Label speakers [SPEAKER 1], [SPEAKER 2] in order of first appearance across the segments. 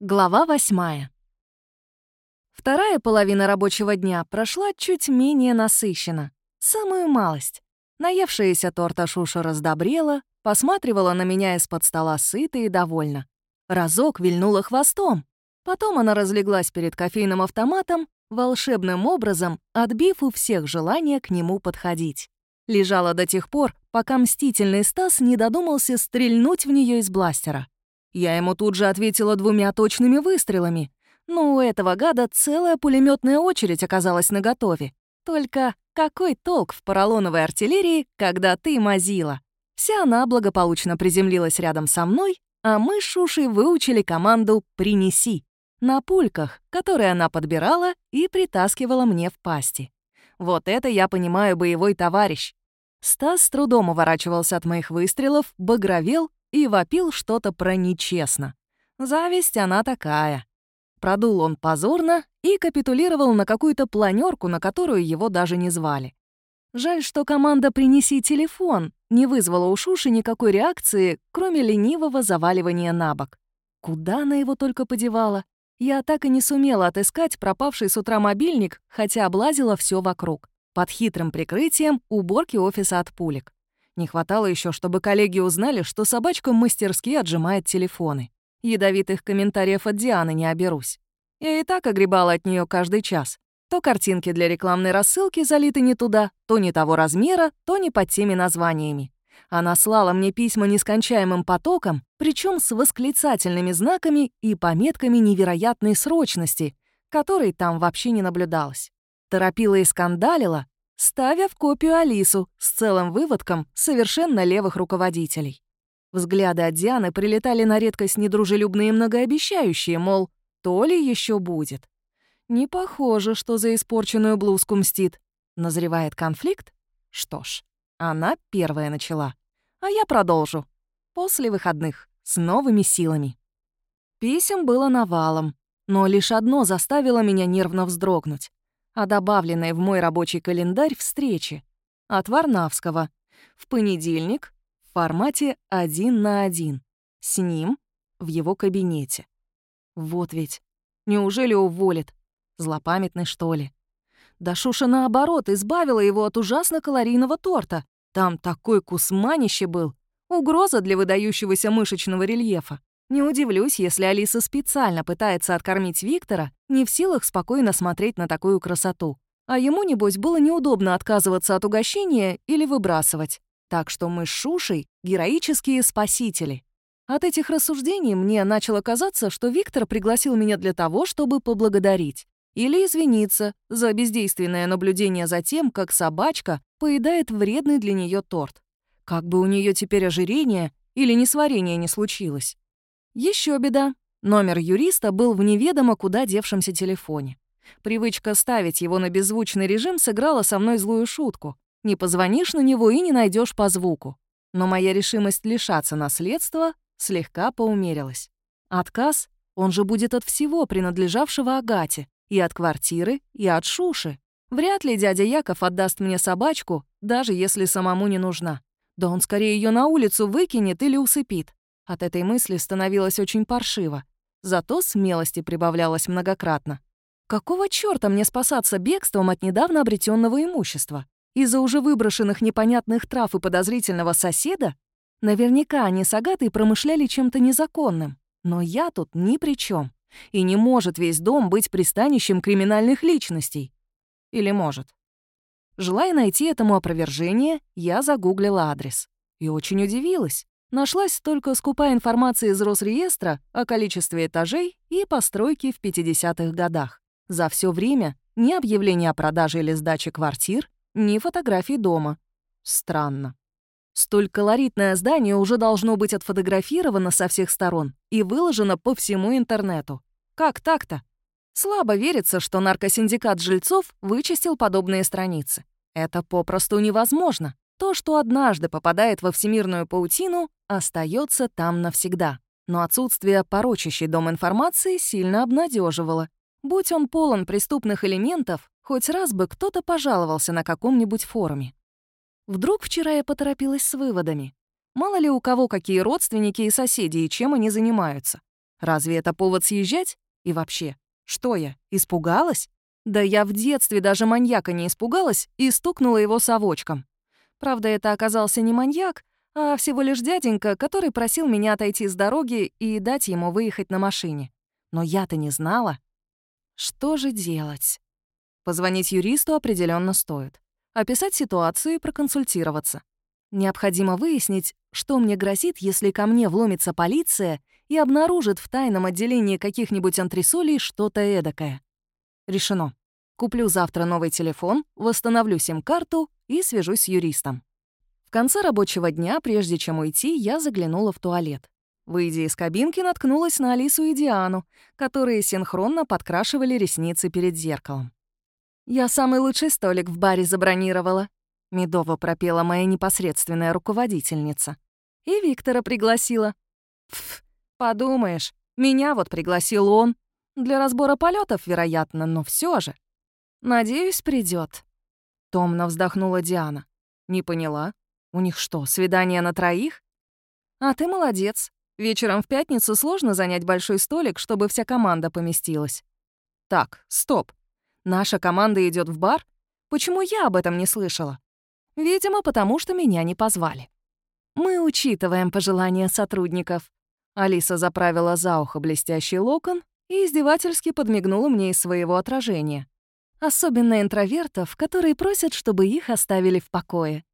[SPEAKER 1] Глава восьмая. Вторая половина рабочего дня прошла чуть менее насыщенно. Самую малость. Наевшаяся торта Шуша раздобрела, посматривала на меня из-под стола сыто и довольна. Разок вильнула хвостом. Потом она разлеглась перед кофейным автоматом, волшебным образом отбив у всех желание к нему подходить. Лежала до тех пор, пока мстительный Стас не додумался стрельнуть в нее из бластера. Я ему тут же ответила двумя точными выстрелами. Но у этого гада целая пулеметная очередь оказалась наготове. Только какой толк в поролоновой артиллерии, когда ты мазила? Вся она благополучно приземлилась рядом со мной, а мы с Шушей выучили команду «принеси» на пульках, которые она подбирала и притаскивала мне в пасти. Вот это я понимаю боевой товарищ. Стас с трудом уворачивался от моих выстрелов, багровел и вопил что-то про нечестно. Зависть она такая. Продул он позорно и капитулировал на какую-то планерку, на которую его даже не звали. Жаль, что команда «Принеси телефон» не вызвала у Шуши никакой реакции, кроме ленивого заваливания на бок. Куда она его только подевала? Я так и не сумела отыскать пропавший с утра мобильник, хотя облазила все вокруг. Под хитрым прикрытием уборки офиса от пулек. Не хватало еще, чтобы коллеги узнали, что собачка мастерски отжимает телефоны. Ядовитых комментариев от Дианы не оберусь. Я и так огребала от нее каждый час. То картинки для рекламной рассылки залиты не туда, то не того размера, то не под теми названиями. Она слала мне письма нескончаемым потоком, причем с восклицательными знаками и пометками невероятной срочности, которой там вообще не наблюдалось. Торопила и скандалила, ставя в копию Алису с целым выводком совершенно левых руководителей. Взгляды от Дианы прилетали на редкость недружелюбные и многообещающие, мол, то ли еще будет. Не похоже, что за испорченную блузку мстит. Назревает конфликт? Что ж, она первая начала. А я продолжу. После выходных, с новыми силами. Писем было навалом, но лишь одно заставило меня нервно вздрогнуть о добавленной в мой рабочий календарь встрече от Варнавского в понедельник в формате один на один, с ним в его кабинете. Вот ведь, неужели уволит? Злопамятный, что ли? Да Шуша, наоборот, избавила его от ужасно калорийного торта. Там такой кусманище был. Угроза для выдающегося мышечного рельефа. Не удивлюсь, если Алиса специально пытается откормить Виктора, не в силах спокойно смотреть на такую красоту. А ему, небось, было неудобно отказываться от угощения или выбрасывать. Так что мы с Шушей — героические спасители. От этих рассуждений мне начало казаться, что Виктор пригласил меня для того, чтобы поблагодарить. Или извиниться за бездейственное наблюдение за тем, как собачка поедает вредный для нее торт. Как бы у нее теперь ожирение или несварение не случилось. Еще беда. Номер юриста был в неведомо куда девшемся телефоне. Привычка ставить его на беззвучный режим сыграла со мной злую шутку. Не позвонишь на него и не найдешь по звуку. Но моя решимость лишаться наследства слегка поумерилась. Отказ, он же будет от всего принадлежавшего Агате, и от квартиры, и от Шуши. Вряд ли дядя Яков отдаст мне собачку, даже если самому не нужна. Да он скорее ее на улицу выкинет или усыпит. От этой мысли становилось очень паршиво. Зато смелости прибавлялось многократно. Какого чёрта мне спасаться бегством от недавно обретенного имущества? Из-за уже выброшенных непонятных трав и подозрительного соседа? Наверняка они с Агатой промышляли чем-то незаконным. Но я тут ни при чем. И не может весь дом быть пристанищем криминальных личностей. Или может? Желая найти этому опровержение, я загуглила адрес. И очень удивилась. Нашлась только скупая информация из Росреестра о количестве этажей и постройке в 50-х годах. За все время ни объявления о продаже или сдаче квартир, ни фотографий дома. Странно. Столь колоритное здание уже должно быть отфотографировано со всех сторон и выложено по всему интернету. Как так-то? Слабо верится, что наркосиндикат жильцов вычистил подобные страницы. Это попросту невозможно. То, что однажды попадает во всемирную паутину, остается там навсегда. Но отсутствие порочащей дом информации сильно обнадеживало. Будь он полон преступных элементов, хоть раз бы кто-то пожаловался на каком-нибудь форуме. Вдруг вчера я поторопилась с выводами. Мало ли у кого какие родственники и соседи, и чем они занимаются. Разве это повод съезжать? И вообще, что я, испугалась? Да я в детстве даже маньяка не испугалась и стукнула его совочком. Правда, это оказался не маньяк, а всего лишь дяденька, который просил меня отойти с дороги и дать ему выехать на машине. Но я-то не знала. Что же делать? Позвонить юристу определенно стоит. Описать ситуацию и проконсультироваться. Необходимо выяснить, что мне грозит, если ко мне вломится полиция и обнаружит в тайном отделении каких-нибудь антресолей что-то эдакое. Решено. Куплю завтра новый телефон, восстановлю сим-карту и свяжусь с юристом. В конце рабочего дня, прежде чем уйти, я заглянула в туалет. Выйдя из кабинки, наткнулась на Алису и Диану, которые синхронно подкрашивали ресницы перед зеркалом. «Я самый лучший столик в баре забронировала», — медово пропела моя непосредственная руководительница. «И Виктора пригласила». «Пф, подумаешь, меня вот пригласил он. Для разбора полетов, вероятно, но все же. Надеюсь, придет. Томно вздохнула Диана. Не поняла. У них что, свидание на троих? А ты молодец. Вечером в пятницу сложно занять большой столик, чтобы вся команда поместилась. Так, стоп. Наша команда идет в бар? Почему я об этом не слышала? Видимо, потому что меня не позвали. Мы учитываем пожелания сотрудников. Алиса заправила за ухо блестящий локон и издевательски подмигнула мне из своего отражения. Особенно интровертов, которые просят, чтобы их оставили в покое.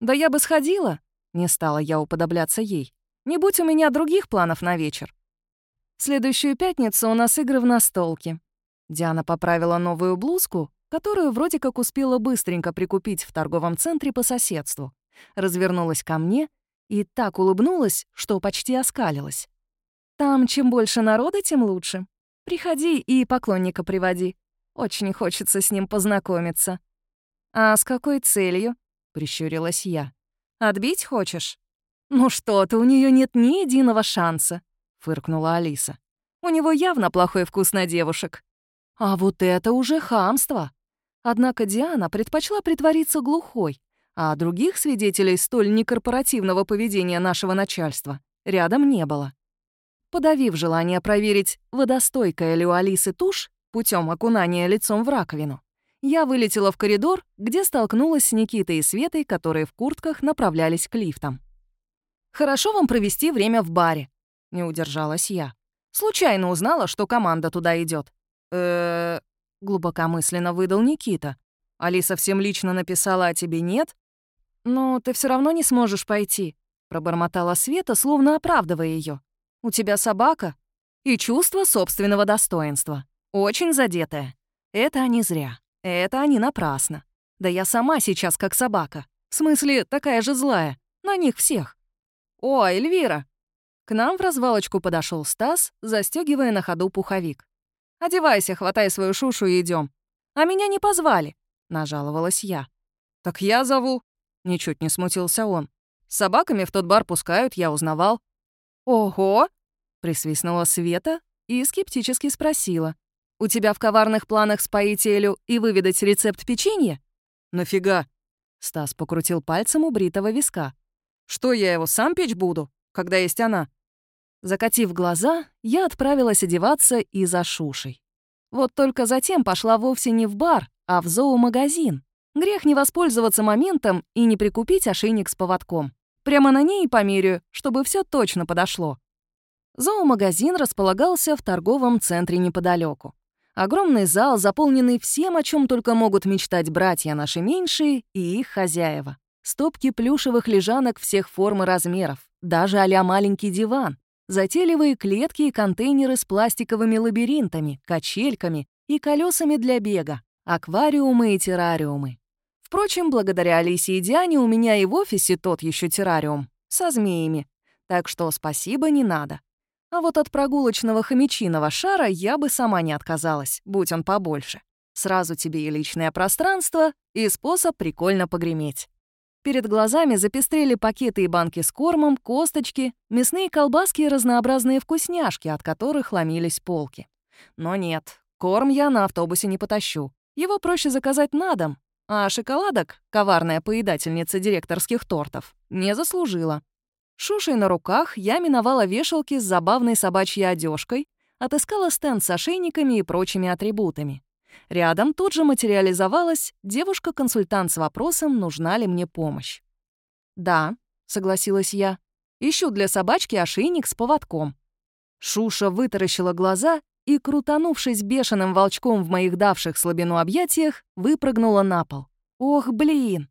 [SPEAKER 1] «Да я бы сходила», — не стала я уподобляться ей. «Не будь у меня других планов на вечер». Следующую пятницу у нас игры в настолке. Диана поправила новую блузку, которую вроде как успела быстренько прикупить в торговом центре по соседству. Развернулась ко мне и так улыбнулась, что почти оскалилась. «Там чем больше народа, тем лучше. Приходи и поклонника приводи. Очень хочется с ним познакомиться». «А с какой целью?» — прищурилась я. «Отбить хочешь?» «Ну что ты, у нее нет ни единого шанса», — фыркнула Алиса. «У него явно плохой вкус на девушек». А вот это уже хамство. Однако Диана предпочла притвориться глухой, а других свидетелей столь некорпоративного поведения нашего начальства рядом не было. Подавив желание проверить, водостойкая ли у Алисы тушь путем окунания лицом в раковину, я вылетела в коридор, где столкнулась с Никитой и Светой, которые в куртках направлялись к лифтам. «Хорошо вам провести время в баре», — не удержалась я. Случайно узнала, что команда туда идет. э глубокомысленно выдал Никита. «Алиса всем лично написала, а тебе нет?» «Но ты все равно не сможешь пойти», — пробормотала Света, словно оправдывая ее. «У тебя собака и чувство собственного достоинства. Очень задетое. Это они зря». Это они напрасно. Да я сама сейчас как собака. В смысле, такая же злая. На них всех. О, Эльвира!» К нам в развалочку подошел Стас, застегивая на ходу пуховик. «Одевайся, хватай свою шушу и идем. А меня не позвали», — нажаловалась я. «Так я зову», — ничуть не смутился он. «С собаками в тот бар пускают, я узнавал». «Ого!» — присвистнула Света и скептически спросила. У тебя в коварных планах споить Элю и выведать рецепт печенья? Нафига? Стас покрутил пальцем у бритого виска. Что я его сам печь буду, когда есть она? Закатив глаза, я отправилась одеваться и за Шушей. Вот только затем пошла вовсе не в бар, а в зоомагазин. Грех не воспользоваться моментом и не прикупить ошейник с поводком. Прямо на ней померяю, чтобы все точно подошло. Зоомагазин располагался в торговом центре неподалеку. Огромный зал, заполненный всем, о чем только могут мечтать братья наши меньшие и их хозяева. Стопки плюшевых лежанок всех форм и размеров, даже а маленький диван, затейливые клетки и контейнеры с пластиковыми лабиринтами, качельками и колесами для бега, аквариумы и террариумы. Впрочем, благодаря Алисе и Диане у меня и в офисе тот еще террариум со змеями, так что спасибо не надо. А вот от прогулочного хомячиного шара я бы сама не отказалась, будь он побольше. Сразу тебе и личное пространство, и способ прикольно погреметь. Перед глазами запестрели пакеты и банки с кормом, косточки, мясные колбаски и разнообразные вкусняшки, от которых ломились полки. Но нет, корм я на автобусе не потащу. Его проще заказать на дом, а шоколадок, коварная поедательница директорских тортов, не заслужила. Шушей на руках я миновала вешалки с забавной собачьей одежкой, отыскала стенд с ошейниками и прочими атрибутами. Рядом тут же материализовалась девушка-консультант с вопросом, нужна ли мне помощь. «Да», — согласилась я, — «ищу для собачки ошейник с поводком». Шуша вытаращила глаза и, крутанувшись бешеным волчком в моих давших слабину объятиях, выпрыгнула на пол. «Ох, блин!»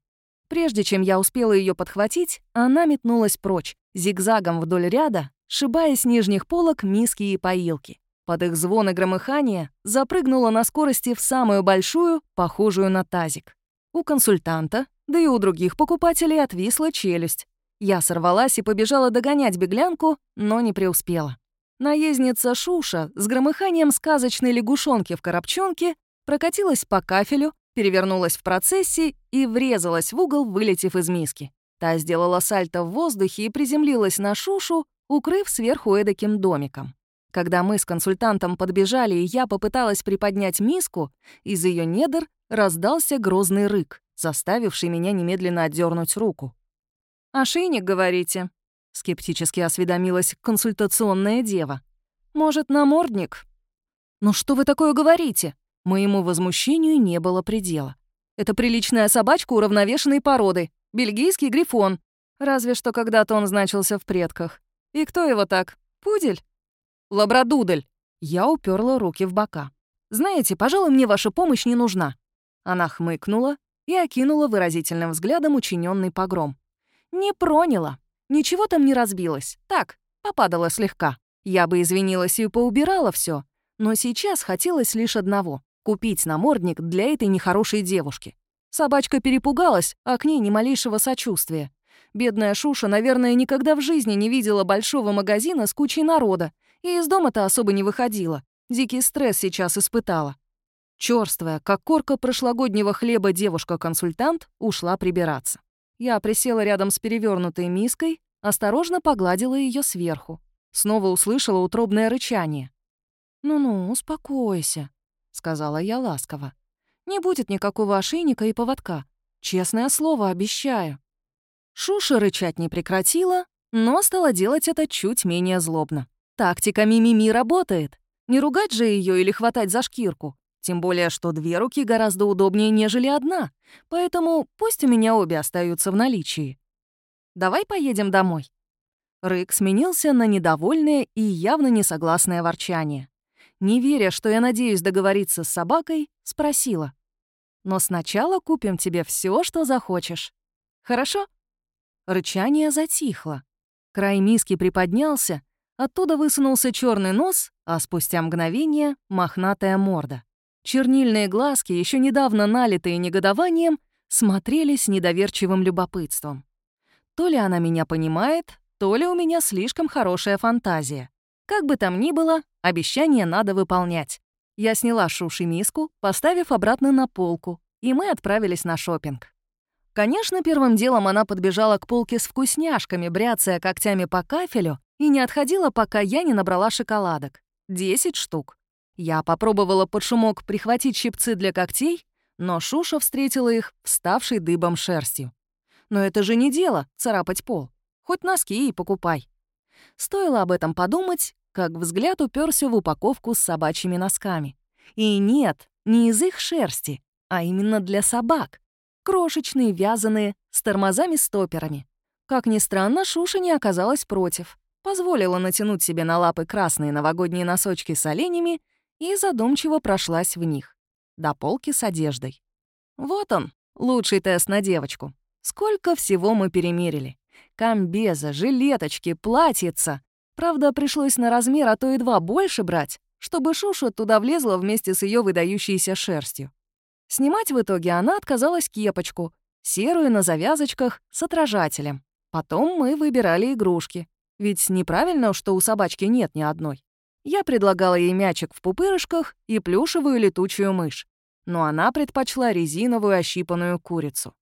[SPEAKER 1] Прежде чем я успела ее подхватить, она метнулась прочь, зигзагом вдоль ряда, шибая с нижних полок миски и поилки. Под их звон и громыхание запрыгнула на скорости в самую большую, похожую на тазик. У консультанта, да и у других покупателей отвисла челюсть. Я сорвалась и побежала догонять беглянку, но не преуспела. Наездница Шуша с громыханием сказочной лягушонки в коробчонке прокатилась по кафелю, перевернулась в процессе и врезалась в угол, вылетев из миски. Та сделала сальто в воздухе и приземлилась на Шушу, укрыв сверху эдаким домиком. Когда мы с консультантом подбежали, и я попыталась приподнять миску, из ее недр раздался грозный рык, заставивший меня немедленно отдернуть руку. «Ошейник, говорите?» — скептически осведомилась консультационная дева. «Может, намордник?» «Ну что вы такое говорите?» Моему возмущению не было предела. Это приличная собачка уравновешенной породы, бельгийский грифон. Разве что когда-то он значился в предках. И кто его так? Пудель? Лабрадудель. Я уперла руки в бока. Знаете, пожалуй, мне ваша помощь не нужна. Она хмыкнула и окинула выразительным взглядом учиненный погром. Не проняла. Ничего там не разбилось. Так, попадала слегка. Я бы извинилась и поубирала все, но сейчас хотелось лишь одного Купить намордник для этой нехорошей девушки. Собачка перепугалась, а к ней ни малейшего сочувствия. Бедная Шуша, наверное, никогда в жизни не видела большого магазина с кучей народа и из дома-то особо не выходила. Дикий стресс сейчас испытала. Чёрствая, как корка прошлогоднего хлеба девушка-консультант, ушла прибираться. Я присела рядом с перевернутой миской, осторожно погладила ее сверху. Снова услышала утробное рычание. «Ну-ну, успокойся», — сказала я ласково. «Не будет никакого ошейника и поводка. Честное слово, обещаю». Шуша рычать не прекратила, но стала делать это чуть менее злобно. Тактика мимими работает. Не ругать же ее или хватать за шкирку. Тем более, что две руки гораздо удобнее, нежели одна. Поэтому пусть у меня обе остаются в наличии. Давай поедем домой. Рык сменился на недовольное и явно несогласное ворчание не веря, что я надеюсь договориться с собакой, спросила. «Но сначала купим тебе все, что захочешь. Хорошо?» Рычание затихло. Край миски приподнялся, оттуда высунулся черный нос, а спустя мгновение — мохнатая морда. Чернильные глазки, еще недавно налитые негодованием, смотрели с недоверчивым любопытством. То ли она меня понимает, то ли у меня слишком хорошая фантазия. Как бы там ни было, обещание надо выполнять. Я сняла Шуши миску, поставив обратно на полку, и мы отправились на шопинг. Конечно, первым делом она подбежала к полке с вкусняшками, бряцая когтями по кафелю, и не отходила, пока я не набрала шоколадок. Десять штук. Я попробовала под шумок прихватить щипцы для когтей, но Шуша встретила их, вставшей дыбом шерстью. Но это же не дело — царапать пол. Хоть носки и покупай. Стоило об этом подумать, как взгляд уперся в упаковку с собачьими носками. И нет, не из их шерсти, а именно для собак. Крошечные, вязаные, с тормозами-стоперами. Как ни странно, Шуша не оказалась против. Позволила натянуть себе на лапы красные новогодние носочки с оленями и задумчиво прошлась в них. До полки с одеждой. Вот он, лучший тест на девочку. Сколько всего мы перемерили. Комбеза, жилеточки, платьица. Правда, пришлось на размер, а то и два больше брать, чтобы Шуша туда влезла вместе с ее выдающейся шерстью. Снимать в итоге она отказалась кепочку, серую на завязочках с отражателем. Потом мы выбирали игрушки. Ведь неправильно, что у собачки нет ни одной. Я предлагала ей мячик в пупырышках и плюшевую летучую мышь. Но она предпочла резиновую ощипанную курицу.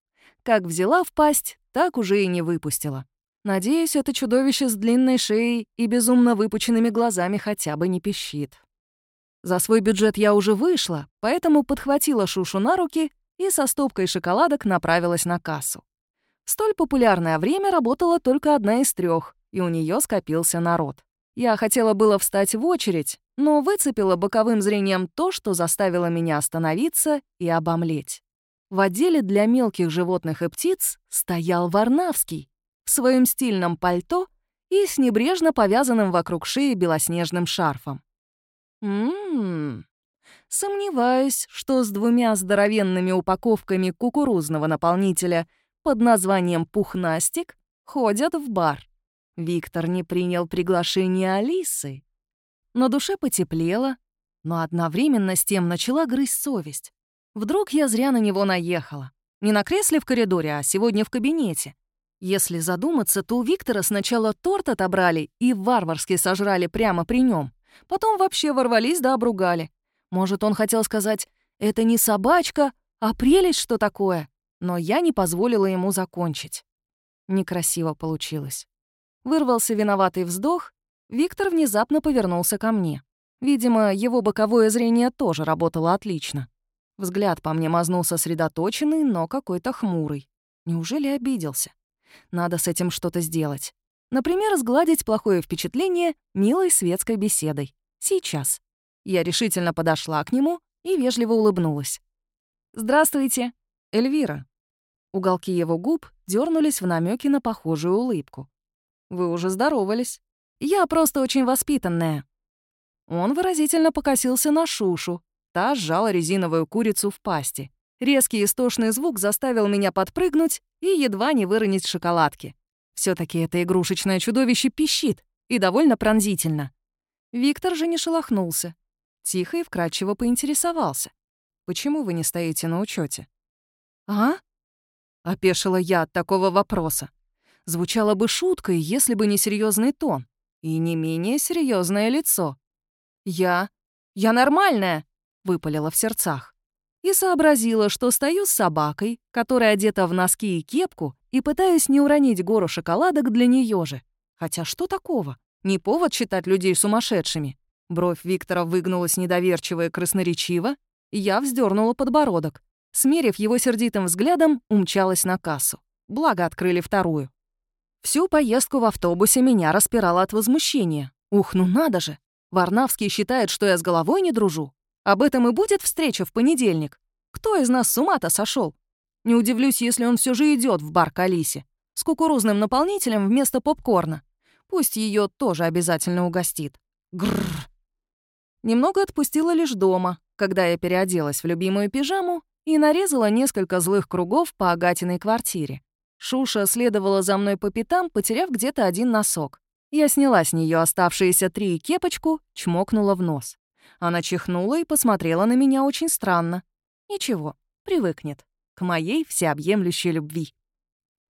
[SPEAKER 1] Как взяла в пасть, так уже и не выпустила. Надеюсь, это чудовище с длинной шеей и безумно выпученными глазами хотя бы не пищит. За свой бюджет я уже вышла, поэтому подхватила Шушу на руки и со стопкой шоколадок направилась на кассу. столь популярное время работала только одна из трех, и у нее скопился народ. Я хотела было встать в очередь, но выцепила боковым зрением то, что заставило меня остановиться и обомлеть. В отделе для мелких животных и птиц стоял Варнавский в своем стильном пальто и с небрежно повязанным вокруг шеи белоснежным шарфом. Ммм, сомневаюсь, что с двумя здоровенными упаковками кукурузного наполнителя под названием «Пухнастик» ходят в бар. Виктор не принял приглашение Алисы. На душе потеплело, но одновременно с тем начала грызть совесть. Вдруг я зря на него наехала. Не на кресле в коридоре, а сегодня в кабинете. Если задуматься, то у Виктора сначала торт отобрали и варварски сожрали прямо при нем. Потом вообще ворвались да обругали. Может, он хотел сказать «это не собачка, а прелесть что такое?» Но я не позволила ему закончить. Некрасиво получилось. Вырвался виноватый вздох, Виктор внезапно повернулся ко мне. Видимо, его боковое зрение тоже работало отлично. Взгляд по мне мазнул сосредоточенный, но какой-то хмурый. Неужели обиделся? Надо с этим что-то сделать. Например, сгладить плохое впечатление милой светской беседой. Сейчас. Я решительно подошла к нему и вежливо улыбнулась. «Здравствуйте, Эльвира». Уголки его губ дернулись в намеке на похожую улыбку. «Вы уже здоровались. Я просто очень воспитанная». Он выразительно покосился на Шушу, Та сжала резиновую курицу в пасти. Резкий истошный звук заставил меня подпрыгнуть и едва не выронить шоколадки. все таки это игрушечное чудовище пищит и довольно пронзительно. Виктор же не шелохнулся. Тихо и вкрадчиво поинтересовался. «Почему вы не стоите на учете? «А?» — опешила я от такого вопроса. Звучало бы шуткой, если бы не серьезный тон и не менее серьезное лицо. «Я... я нормальная!» — выпалила в сердцах. И сообразила, что стою с собакой, которая одета в носки и кепку, и пытаюсь не уронить гору шоколадок для нее же. Хотя что такого? Не повод считать людей сумасшедшими. Бровь Виктора выгнулась недоверчиво и красноречиво, я вздернула подбородок. Смерив его сердитым взглядом, умчалась на кассу. Благо, открыли вторую. Всю поездку в автобусе меня распирало от возмущения. Ух, ну надо же! Варнавский считает, что я с головой не дружу. Об этом и будет встреча в понедельник. Кто из нас с ума-то сошел? Не удивлюсь, если он все же идет в бар к Алисе. С кукурузным наполнителем вместо попкорна. Пусть ее тоже обязательно угостит. Грррр. Немного отпустила лишь дома, когда я переоделась в любимую пижаму и нарезала несколько злых кругов по Агатиной квартире. Шуша следовала за мной по пятам, потеряв где-то один носок. Я сняла с нее оставшиеся три и кепочку, чмокнула в нос. Она чихнула и посмотрела на меня очень странно. Ничего, привыкнет. К моей всеобъемлющей любви.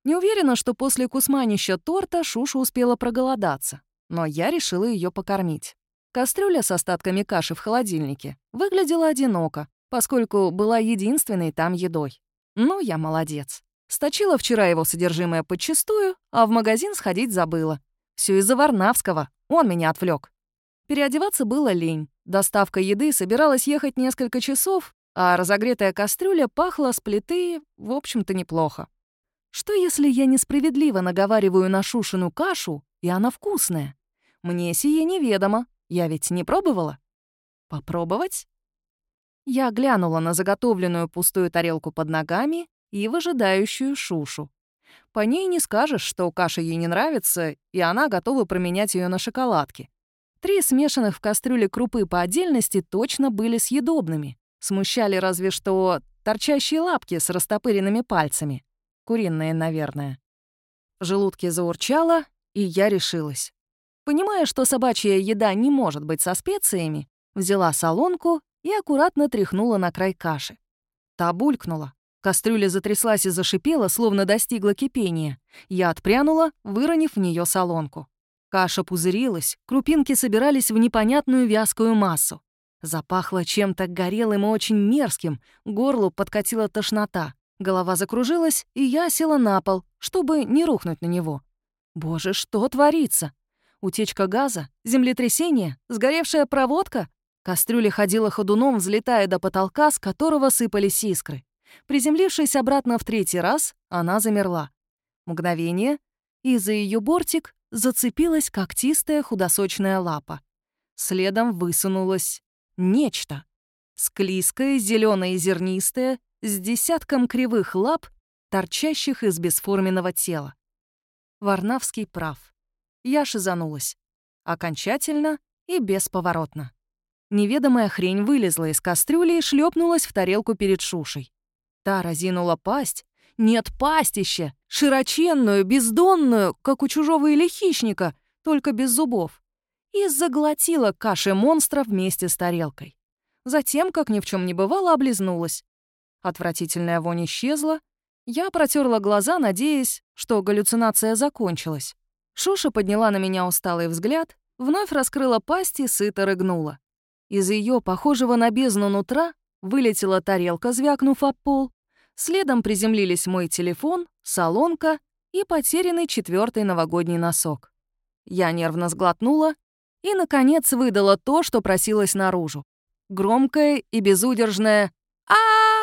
[SPEAKER 1] Не уверена, что после кусманища торта Шуша успела проголодаться, но я решила ее покормить. Кастрюля с остатками каши в холодильнике выглядела одиноко, поскольку была единственной там едой. Ну, я молодец. Сточила вчера его содержимое подчистую, а в магазин сходить забыла. Все из-за Варнавского, он меня отвлек. Переодеваться было лень. Доставка еды собиралась ехать несколько часов, а разогретая кастрюля пахла с плиты, в общем-то, неплохо. Что если я несправедливо наговариваю на Шушину кашу, и она вкусная? Мне сие неведомо, я ведь не пробовала. Попробовать? Я глянула на заготовленную пустую тарелку под ногами и выжидающую Шушу. По ней не скажешь, что каша ей не нравится, и она готова променять ее на шоколадки. Три смешанных в кастрюле крупы по отдельности точно были съедобными. Смущали разве что торчащие лапки с растопыренными пальцами. Куриные, наверное. В желудке заурчало, и я решилась. Понимая, что собачья еда не может быть со специями, взяла солонку и аккуратно тряхнула на край каши. Та булькнула. Кастрюля затряслась и зашипела, словно достигла кипения. Я отпрянула, выронив в нее солонку. Каша пузырилась, крупинки собирались в непонятную вязкую массу. Запахло чем-то горелым и очень мерзким, горлу подкатила тошнота. Голова закружилась, и я села на пол, чтобы не рухнуть на него. Боже, что творится? Утечка газа? Землетрясение? Сгоревшая проводка? Кастрюля ходила ходуном, взлетая до потолка, с которого сыпались искры. Приземлившись обратно в третий раз, она замерла. Мгновение, и за ее бортик зацепилась когтистая худосочная лапа. Следом высунулось нечто. Склизкое, зеленое и зернистое, с десятком кривых лап, торчащих из бесформенного тела. Варнавский прав. Я шизанулась. Окончательно и бесповоротно. Неведомая хрень вылезла из кастрюли и шлепнулась в тарелку перед Шушей. Та разинула пасть. Нет, пастище! Широченную, бездонную, как у чужого или хищника, только без зубов. И заглотила каши монстра вместе с тарелкой. Затем, как ни в чем не бывало, облизнулась. Отвратительная вонь исчезла. Я протерла глаза, надеясь, что галлюцинация закончилась. Шуша подняла на меня усталый взгляд, вновь раскрыла пасть и сыто рыгнула. Из ее, похожего на бездну нутра, вылетела тарелка, звякнув об пол. Следом приземлились мой телефон, солонка и потерянный четвертый новогодний носок. Я нервно сглотнула и, наконец, выдала то, что просилось наружу. Громкое и безудержное а